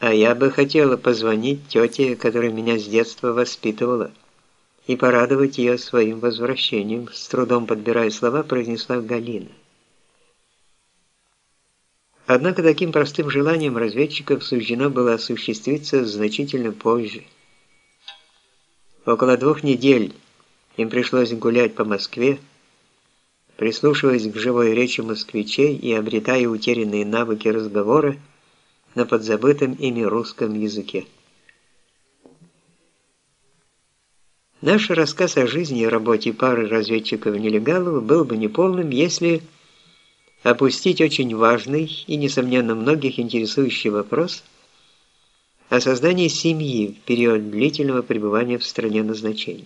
А я бы хотела позвонить тете, которая меня с детства воспитывала, и порадовать ее своим возвращением, с трудом подбирая слова, произнесла Галина. Однако таким простым желанием разведчиков суждено было осуществиться значительно позже. Около двух недель им пришлось гулять по Москве, прислушиваясь к живой речи москвичей и обретая утерянные навыки разговора на подзабытом ими русском языке. Наш рассказ о жизни и работе пары разведчиков-нелегалов был бы неполным, если опустить очень важный и, несомненно, многих интересующий вопрос о создании семьи в период длительного пребывания в стране назначения.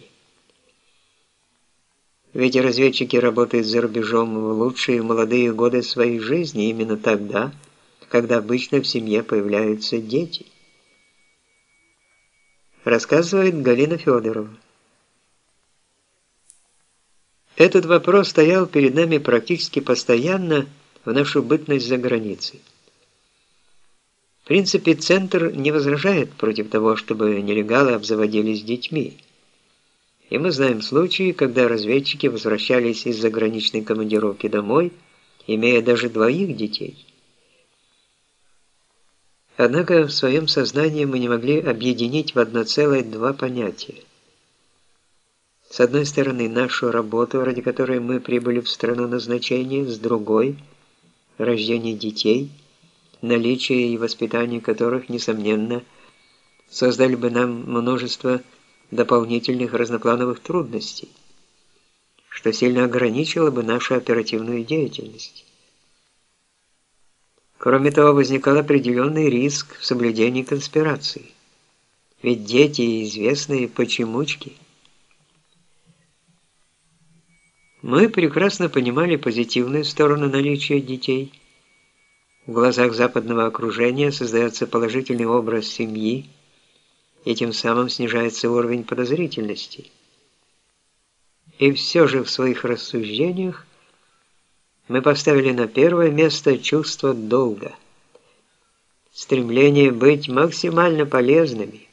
Ведь разведчики работают за рубежом в лучшие молодые годы своей жизни именно тогда, когда обычно в семье появляются дети. Рассказывает Галина Федорова. Этот вопрос стоял перед нами практически постоянно в нашу бытность за границей. В принципе, Центр не возражает против того, чтобы нелегалы обзаводились детьми. И мы знаем случаи, когда разведчики возвращались из заграничной командировки домой, имея даже двоих детей. Однако в своем сознании мы не могли объединить в одно целое два понятия – с одной стороны, нашу работу, ради которой мы прибыли в страну назначения, с другой – рождение детей, наличие и воспитание которых, несомненно, создали бы нам множество дополнительных разноплановых трудностей, что сильно ограничило бы нашу оперативную деятельность. Кроме того, возникал определенный риск в соблюдении конспирации. Ведь дети – известные почемучки – Мы прекрасно понимали позитивную сторону наличия детей. В глазах западного окружения создается положительный образ семьи, и тем самым снижается уровень подозрительности. И все же в своих рассуждениях мы поставили на первое место чувство долга, стремление быть максимально полезными,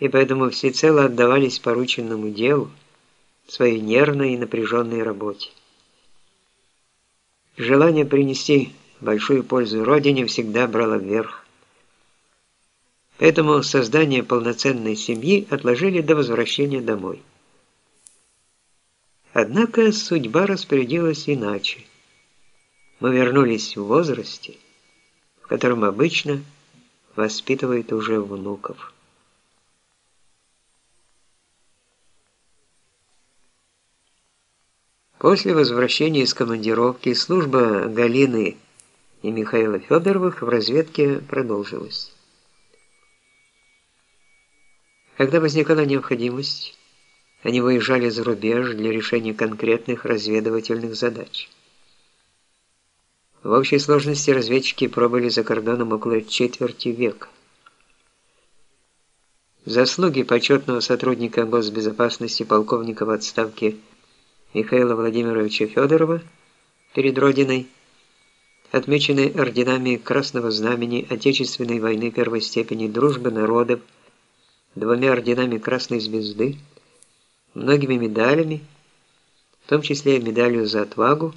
и поэтому всецело отдавались порученному делу, своей нервной и напряженной работе. Желание принести большую пользу Родине всегда брало вверх. Поэтому создание полноценной семьи отложили до возвращения домой. Однако судьба распорядилась иначе. Мы вернулись в возрасте, в котором обычно воспитывают уже внуков. После возвращения из командировки служба Галины и Михаила Федоровых в разведке продолжилась. Когда возникала необходимость, они выезжали за рубеж для решения конкретных разведывательных задач. В общей сложности разведчики пробыли за кордоном около четверти века. Заслуги почетного сотрудника госбезопасности полковника в отставке Михаила Владимировича Федорова перед Родиной, отмечены орденами Красного Знамени Отечественной войны первой степени Дружбы народов, двумя орденами Красной Звезды, многими медалями, в том числе медалью за отвагу,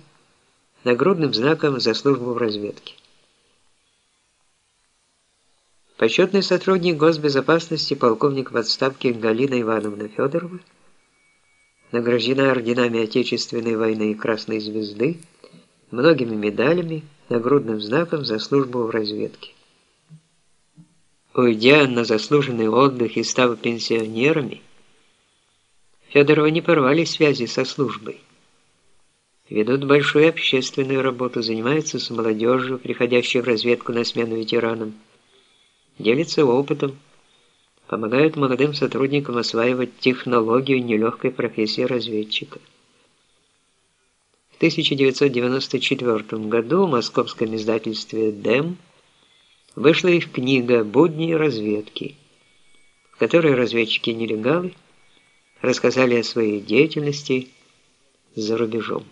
нагрудным знаком за службу в разведке. Почетный сотрудник госбезопасности полковник в отставке Галина Ивановна Федорова награждена орденами Отечественной войны и Красной Звезды, многими медалями, нагрудным знаком за службу в разведке. Уйдя на заслуженный отдых и став пенсионерами, Федорова не порвали связи со службой. Ведут большую общественную работу, занимаются с молодежью, приходящей в разведку на смену ветеранам, делятся опытом, помогают молодым сотрудникам осваивать технологию нелегкой профессии разведчика. В 1994 году в московском издательстве «ДЭМ» вышла их книга «Будни разведки», в которой разведчики-нелегалы рассказали о своей деятельности за рубежом.